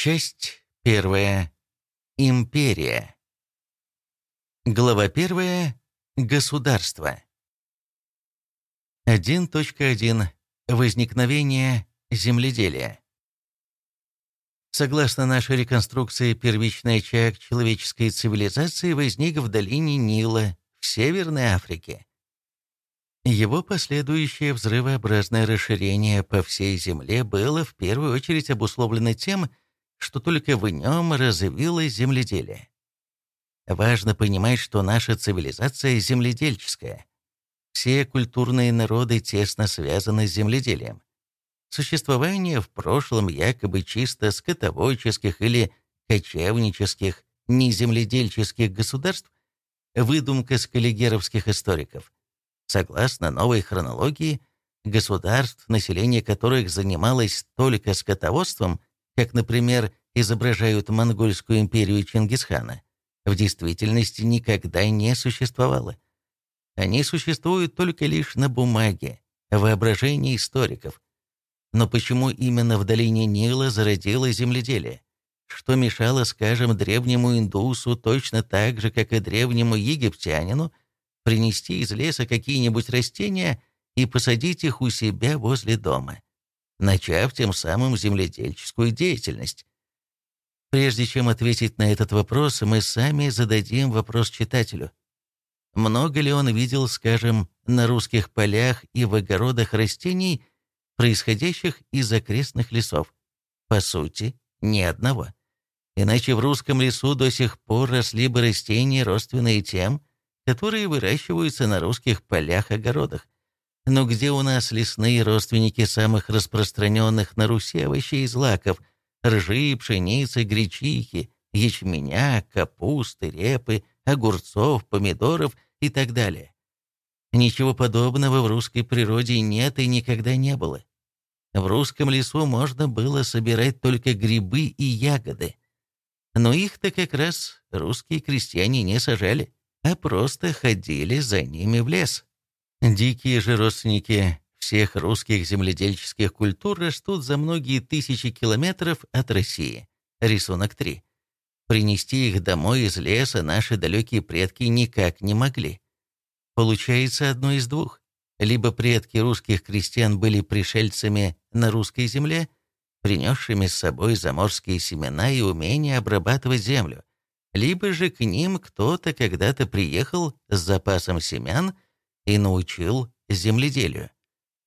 Часть первая. Империя. Глава первая. Государство. 1.1. Возникновение земледелия. Согласно нашей реконструкции, первичный очаг человеческой цивилизации возник в долине Нила в Северной Африке. Его последующее взрывообразное расширение по всей Земле было в первую очередь обусловлено тем, что только в нем развилось земледелие. Важно понимать, что наша цивилизация земледельческая. Все культурные народы тесно связаны с земледелием. Существование в прошлом якобы чисто скотоводческих или кочевнических, неземледельческих государств – выдумка скаллигеровских историков. Согласно новой хронологии, государств, население которых занималось только скотоводством, как, например, изображают монгольскую империю Чингисхана, в действительности никогда не существовало. Они существуют только лишь на бумаге, воображении историков. Но почему именно в долине Нила зародилось земледелие? Что мешало, скажем, древнему индусу точно так же, как и древнему египтянину, принести из леса какие-нибудь растения и посадить их у себя возле дома? Начав тем самым земледельческую деятельность. Прежде чем ответить на этот вопрос, мы сами зададим вопрос читателю. Много ли он видел, скажем, на русских полях и в огородах растений, происходящих из окрестных лесов? По сути, ни одного. Иначе в русском лесу до сих пор росли бы растения, родственные тем, которые выращиваются на русских полях-огородах. Но где у нас лесные родственники самых распространенных на Руси овощей и злаков – ржи, пшеницы, гречихи, ячменя, капусты, репы, огурцов, помидоров и так далее? Ничего подобного в русской природе нет и никогда не было. В русском лесу можно было собирать только грибы и ягоды. Но их-то как раз русские крестьяне не сажали, а просто ходили за ними в лес. Дикие же родственники всех русских земледельческих культур растут за многие тысячи километров от России. Рисунок 3. Принести их домой из леса наши далекие предки никак не могли. Получается одно из двух. Либо предки русских крестьян были пришельцами на русской земле, принесшими с собой заморские семена и умение обрабатывать землю, либо же к ним кто-то когда-то приехал с запасом семян – и научил земледелию.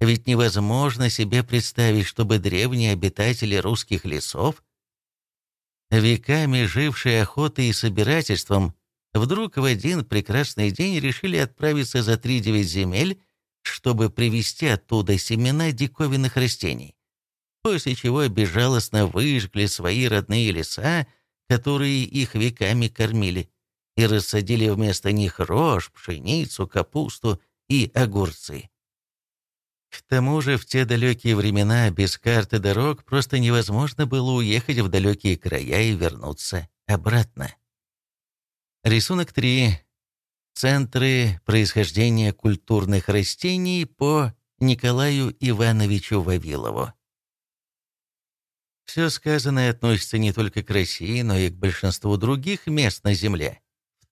Ведь невозможно себе представить, чтобы древние обитатели русских лесов, веками жившие охотой и собирательством, вдруг в один прекрасный день решили отправиться за три-девять земель, чтобы привезти оттуда семена диковинных растений, после чего безжалостно выжгли свои родные леса, которые их веками кормили и рассадили вместо них рожь, пшеницу, капусту и огурцы. К тому же в те далекие времена без карты дорог просто невозможно было уехать в далекие края и вернуться обратно. Рисунок 3. Центры происхождения культурных растений по Николаю Ивановичу Вавилову. Все сказанное относится не только к России, но и к большинству других мест на Земле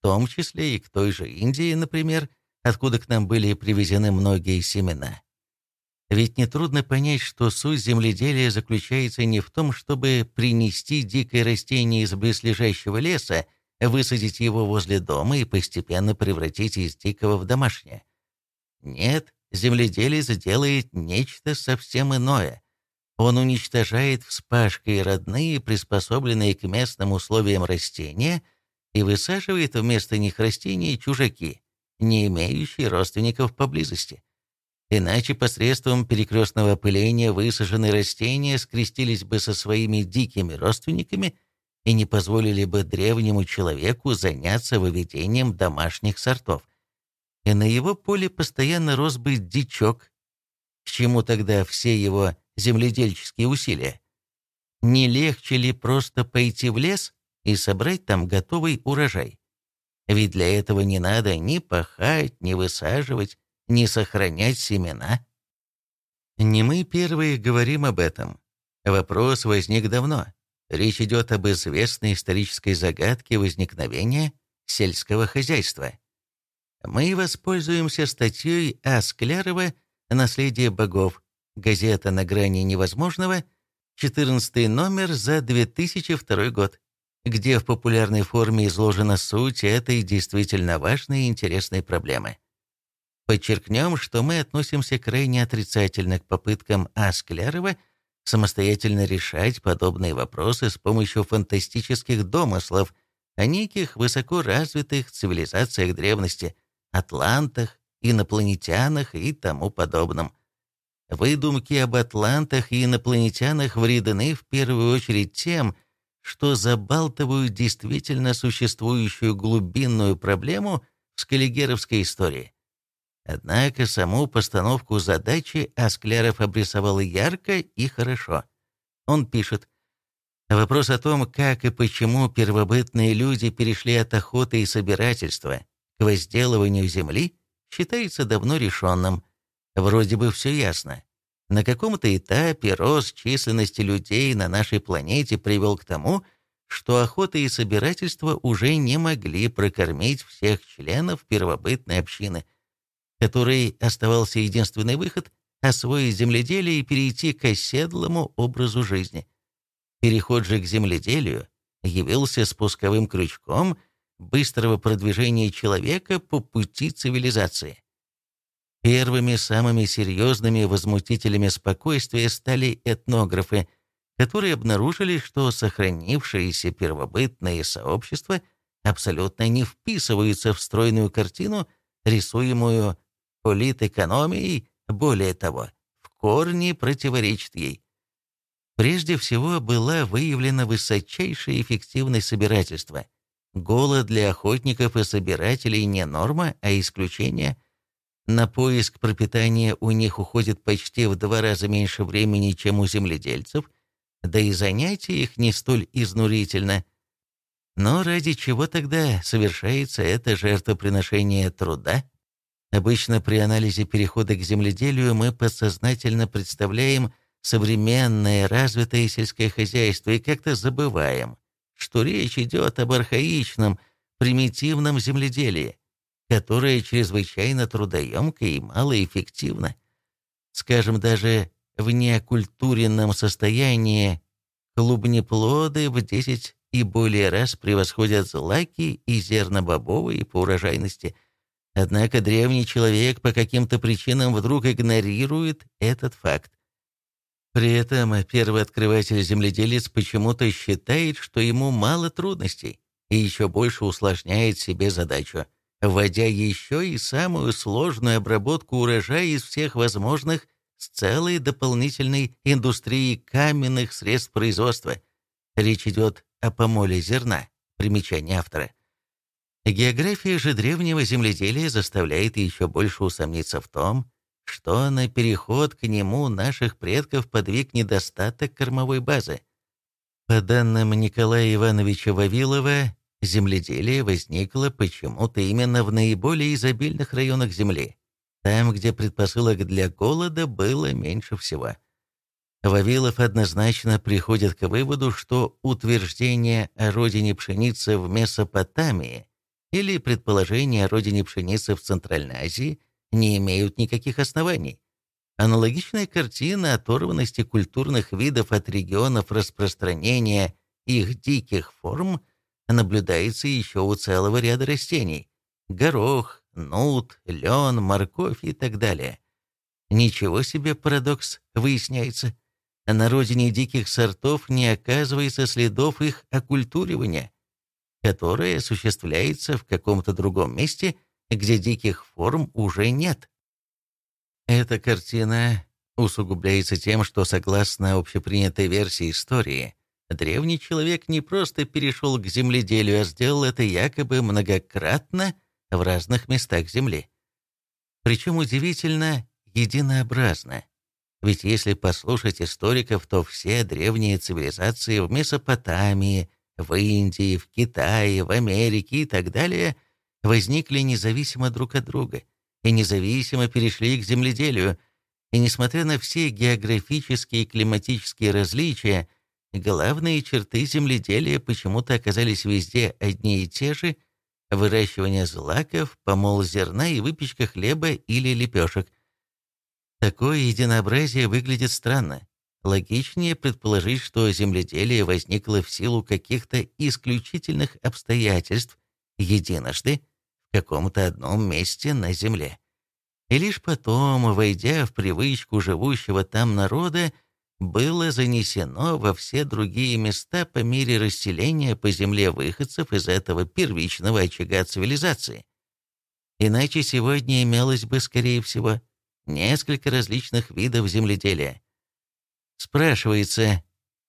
том числе и к той же Индии, например, откуда к нам были привезены многие семена. Ведь нетрудно понять, что суть земледелия заключается не в том, чтобы принести дикое растение из близлежащего леса, высадить его возле дома и постепенно превратить из дикого в домашнее. Нет, земледелец делает нечто совсем иное. Он уничтожает вспашкой родные, приспособленные к местным условиям растения – и высаживает вместо них растения чужаки, не имеющие родственников поблизости. Иначе посредством перекрестного опыления высаженные растения скрестились бы со своими дикими родственниками и не позволили бы древнему человеку заняться выведением домашних сортов. И на его поле постоянно рос бы дичок. К чему тогда все его земледельческие усилия? Не легче ли просто пойти в лес и собрать там готовый урожай. Ведь для этого не надо ни пахать, ни высаживать, ни сохранять семена. Не мы первые говорим об этом. Вопрос возник давно. Речь идет об известной исторической загадке возникновения сельского хозяйства. Мы воспользуемся статьей А. Склярова «Наследие богов», газета «На грани невозможного», 14 номер за 2002 год, где в популярной форме изложена суть этой действительно важной и интересной проблемы. Подчеркнем, что мы относимся крайне отрицательно к попыткам А. Склярова самостоятельно решать подобные вопросы с помощью фантастических домыслов о неких высоко развитых цивилизациях древности, атлантах, инопланетянах и тому подобном. Выдумки об атлантах и инопланетянах вредны в первую очередь тем, что забалтывают действительно существующую глубинную проблему в скаллигеровской истории. Однако саму постановку задачи Аскляров обрисовал ярко и хорошо. Он пишет, Вопрос о том, как и почему первобытные люди перешли от охоты и собирательства к возделыванию земли, считается давно решенным. Вроде бы все ясно. На каком-то этапе рост численности людей на нашей планете привел к тому, что охота и собирательство уже не могли прокормить всех членов первобытной общины – которой оставался единственный выход – освоить земледелие и перейти к оседлому образу жизни. Переход же к земледелию явился спусковым крючком быстрого продвижения человека по пути цивилизации. Первыми самыми серьезными возмутителями спокойствия стали этнографы, которые обнаружили, что сохранившиеся первобытные сообщества абсолютно не вписываются в стройную картину, рисуемую политэкономией, более того, в корне противоречит ей. Прежде всего была выявлена высочайшая эффективность собирательства. Голод для охотников и собирателей не норма, а исключение. На поиск пропитания у них уходит почти в два раза меньше времени, чем у земледельцев, да и занятие их не столь изнурительно. Но ради чего тогда совершается это жертвоприношение труда? Обычно при анализе перехода к земледелию мы подсознательно представляем современное развитое сельское хозяйство и как-то забываем, что речь идет об архаичном, примитивном земледелии, которое чрезвычайно трудоемко и малоэффективно. Скажем, даже в неокультуренном состоянии клубнеплоды в 10 и более раз превосходят злаки и зернобобовые по урожайности – Однако древний человек по каким-то причинам вдруг игнорирует этот факт. При этом первый открыватель-земледелец почему-то считает, что ему мало трудностей и еще больше усложняет себе задачу, вводя еще и самую сложную обработку урожая из всех возможных с целой дополнительной индустрией каменных средств производства. Речь идет о помоле зерна, примечание автора. География же древнего земледелия заставляет еще больше усомниться в том, что на переход к нему наших предков подвиг недостаток кормовой базы. По данным Николая Ивановича Вавилова, земледелие возникло почему-то именно в наиболее изобильных районах Земли, там, где предпосылок для голода было меньше всего. Вавилов однозначно приходит к выводу, что утверждение о родине пшеницы в Месопотамии или предположения о родине пшеницы в Центральной Азии не имеют никаких оснований. Аналогичная картина оторванности культурных видов от регионов распространения их диких форм наблюдается еще у целого ряда растений – горох, нут, лен, морковь и так далее. Ничего себе парадокс выясняется. На родине диких сортов не оказывается следов их оккультуривания – которое осуществляется в каком-то другом месте, где диких форм уже нет. Эта картина усугубляется тем, что, согласно общепринятой версии истории, древний человек не просто перешел к земледелию, а сделал это якобы многократно в разных местах Земли. Причем удивительно единообразно. Ведь если послушать историков, то все древние цивилизации в Месопотамии, в Индии, в Китае, в Америке и так далее возникли независимо друг от друга и независимо перешли к земледелию, и несмотря на все географические и климатические различия, главные черты земледелия почему-то оказались везде одни и те же – выращивание злаков, помол зерна и выпечка хлеба или лепешек. Такое единообразие выглядит странно. Логичнее предположить, что земледелие возникло в силу каких-то исключительных обстоятельств единожды в каком-то одном месте на земле. И лишь потом, войдя в привычку живущего там народа, было занесено во все другие места по мере расселения по земле выходцев из этого первичного очага цивилизации. Иначе сегодня имелось бы, скорее всего, несколько различных видов земледелия. Спрашивается,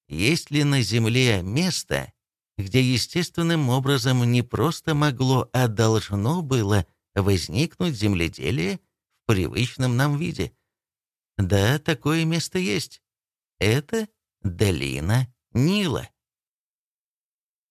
есть ли на Земле место, где естественным образом не просто могло, а должно было возникнуть земледелие в привычном нам виде? Да, такое место есть. Это долина Нила.